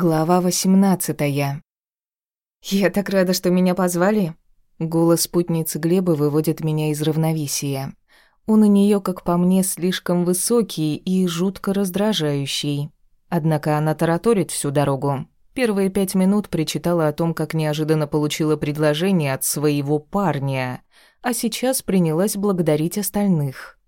Глава восемнадцатая. «Я так рада, что меня позвали». Голос спутницы Глеба выводит меня из равновесия. Он у нее, как по мне, слишком высокий и жутко раздражающий. Однако она тараторит всю дорогу. Первые пять минут причитала о том, как неожиданно получила предложение от своего парня, а сейчас принялась благодарить остальных.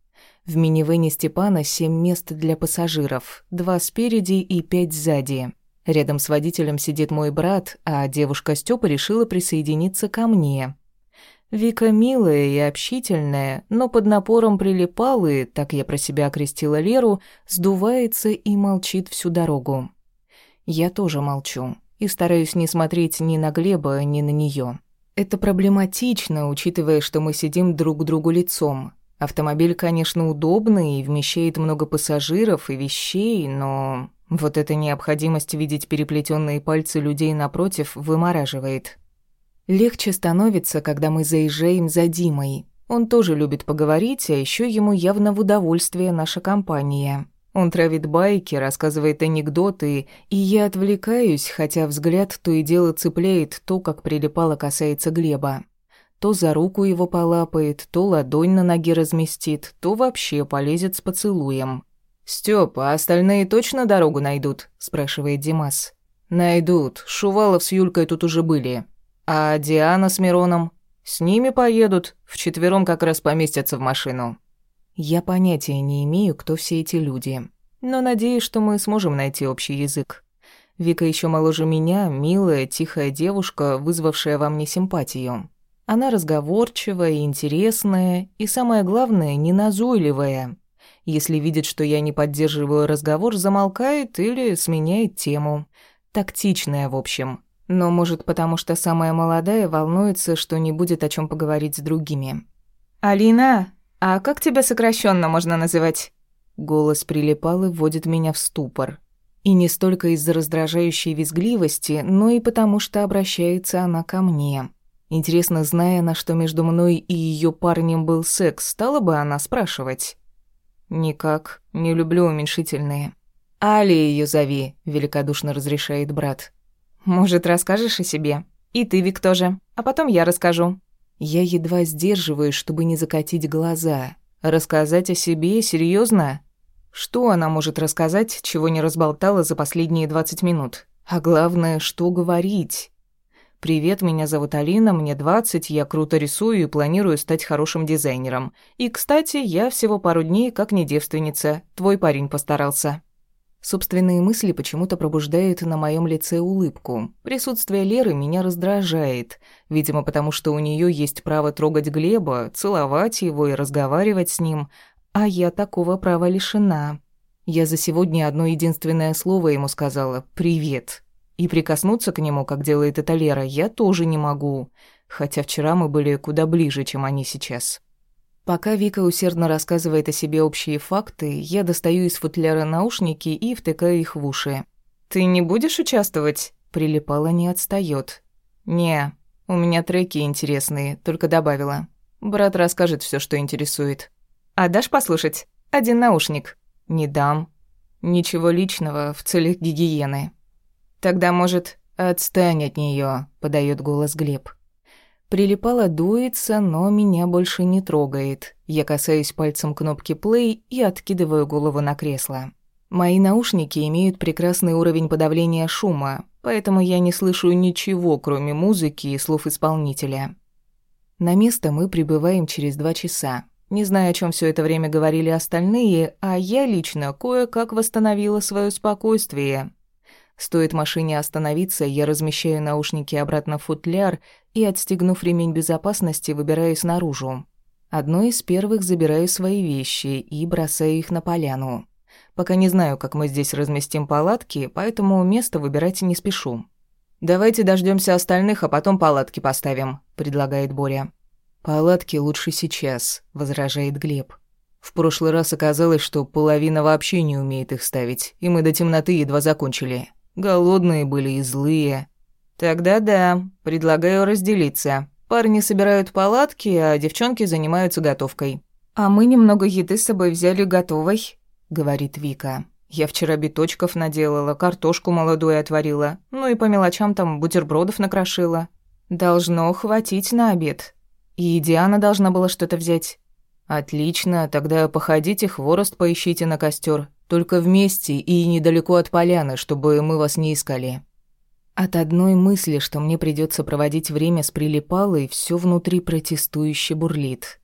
В минивэне Степана семь мест для пассажиров, два спереди и пять сзади. Рядом с водителем сидит мой брат, а девушка Стёпа решила присоединиться ко мне. Вика милая и общительная, но под напором прилипал и, так я про себя окрестила Леру, сдувается и молчит всю дорогу. Я тоже молчу и стараюсь не смотреть ни на Глеба, ни на неё. Это проблематично, учитывая, что мы сидим друг к другу лицом. Автомобиль, конечно, удобный и вмещает много пассажиров и вещей, но вот эта необходимость видеть переплетенные пальцы людей напротив вымораживает. Легче становится, когда мы заезжаем за Димой. Он тоже любит поговорить, а еще ему явно в удовольствие наша компания. Он травит байки, рассказывает анекдоты, и я отвлекаюсь, хотя взгляд то и дело цепляет то, как прилипало касается Глеба. То за руку его полапает, то ладонь на ноге разместит, то вообще полезет с поцелуем. «Стёп, а остальные точно дорогу найдут?» – спрашивает Димас. «Найдут. Шувалов с Юлькой тут уже были. А Диана с Мироном? С ними поедут. Вчетвером как раз поместятся в машину». Я понятия не имею, кто все эти люди. Но надеюсь, что мы сможем найти общий язык. Вика еще моложе меня, милая, тихая девушка, вызвавшая во мне симпатию. Она разговорчивая и интересная, и самое главное, не назойливая. Если видит, что я не поддерживаю разговор, замолкает или сменяет тему. Тактичная, в общем. Но, может, потому что самая молодая волнуется, что не будет о чем поговорить с другими. «Алина, а как тебя сокращенно можно называть?» Голос прилипал и вводит меня в ступор. И не столько из-за раздражающей визгливости, но и потому, что обращается она ко мне. Интересно, зная, на что между мной и ее парнем был секс, стала бы она спрашивать? «Никак. Не люблю уменьшительные». «Али ее зови», — великодушно разрешает брат. «Может, расскажешь о себе? И ты, Вик, тоже. А потом я расскажу». Я едва сдерживаюсь, чтобы не закатить глаза. Рассказать о себе? серьезно? Что она может рассказать, чего не разболтала за последние двадцать минут? А главное, что говорить? «Привет, меня зовут Алина, мне 20, я круто рисую и планирую стать хорошим дизайнером. И, кстати, я всего пару дней как не девственница, твой парень постарался». Собственные мысли почему-то пробуждают на моем лице улыбку. Присутствие Леры меня раздражает, видимо, потому что у нее есть право трогать Глеба, целовать его и разговаривать с ним, а я такого права лишена. Я за сегодня одно единственное слово ему сказала «привет», и прикоснуться к нему, как делает это Лера, я тоже не могу, хотя вчера мы были куда ближе, чем они сейчас. Пока Вика усердно рассказывает о себе общие факты, я достаю из футляра наушники и втыкаю их в уши. «Ты не будешь участвовать?» Прилипала не отстаёт. «Не, у меня треки интересные, только добавила. Брат расскажет все, что интересует». «А дашь послушать? Один наушник». «Не дам. Ничего личного в целях гигиены». Тогда, может, отстань от нее, подает голос Глеб. Прилипала дуется, но меня больше не трогает. Я касаюсь пальцем кнопки play и откидываю голову на кресло. Мои наушники имеют прекрасный уровень подавления шума, поэтому я не слышу ничего, кроме музыки и слов исполнителя. На место мы прибываем через два часа. Не знаю, о чем все это время говорили остальные, а я лично кое-как восстановила свое спокойствие. Стоит машине остановиться, я размещаю наушники обратно в футляр и, отстегнув ремень безопасности, выбираюсь наружу. Одной из первых забираю свои вещи и бросаю их на поляну. Пока не знаю, как мы здесь разместим палатки, поэтому место выбирать не спешу. «Давайте дождемся остальных, а потом палатки поставим», — предлагает Боря. «Палатки лучше сейчас», — возражает Глеб. «В прошлый раз оказалось, что половина вообще не умеет их ставить, и мы до темноты едва закончили. Голодные были и злые. Тогда да, предлагаю разделиться. Парни собирают палатки, а девчонки занимаются готовкой. А мы немного еды с собой взяли готовой, говорит Вика. Я вчера биточков наделала, картошку молодую отварила, ну и по мелочам там бутербродов накрошила. Должно хватить на обед. И Диана должна была что-то взять. Отлично, тогда походите, хворост поищите на костер, только вместе и недалеко от поляны, чтобы мы вас не искали. От одной мысли, что мне придется проводить время с прилипалой, все внутри протестующе бурлит.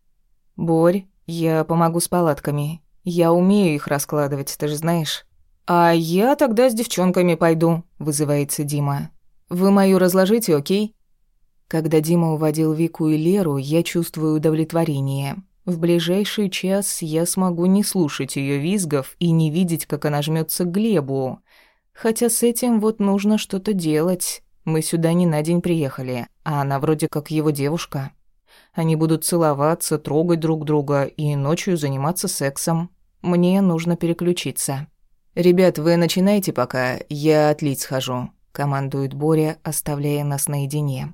«Борь, я помогу с палатками. Я умею их раскладывать, ты же знаешь». «А я тогда с девчонками пойду», — вызывается Дима. «Вы мою разложите, окей?» Когда Дима уводил Вику и Леру, я чувствую удовлетворение. В ближайший час я смогу не слушать ее визгов и не видеть, как она жмется к Глебу. Хотя с этим вот нужно что-то делать. Мы сюда не на день приехали, а она вроде как его девушка. Они будут целоваться, трогать друг друга и ночью заниматься сексом. Мне нужно переключиться. «Ребят, вы начинайте пока, я отлить схожу», — командует Боря, оставляя нас наедине.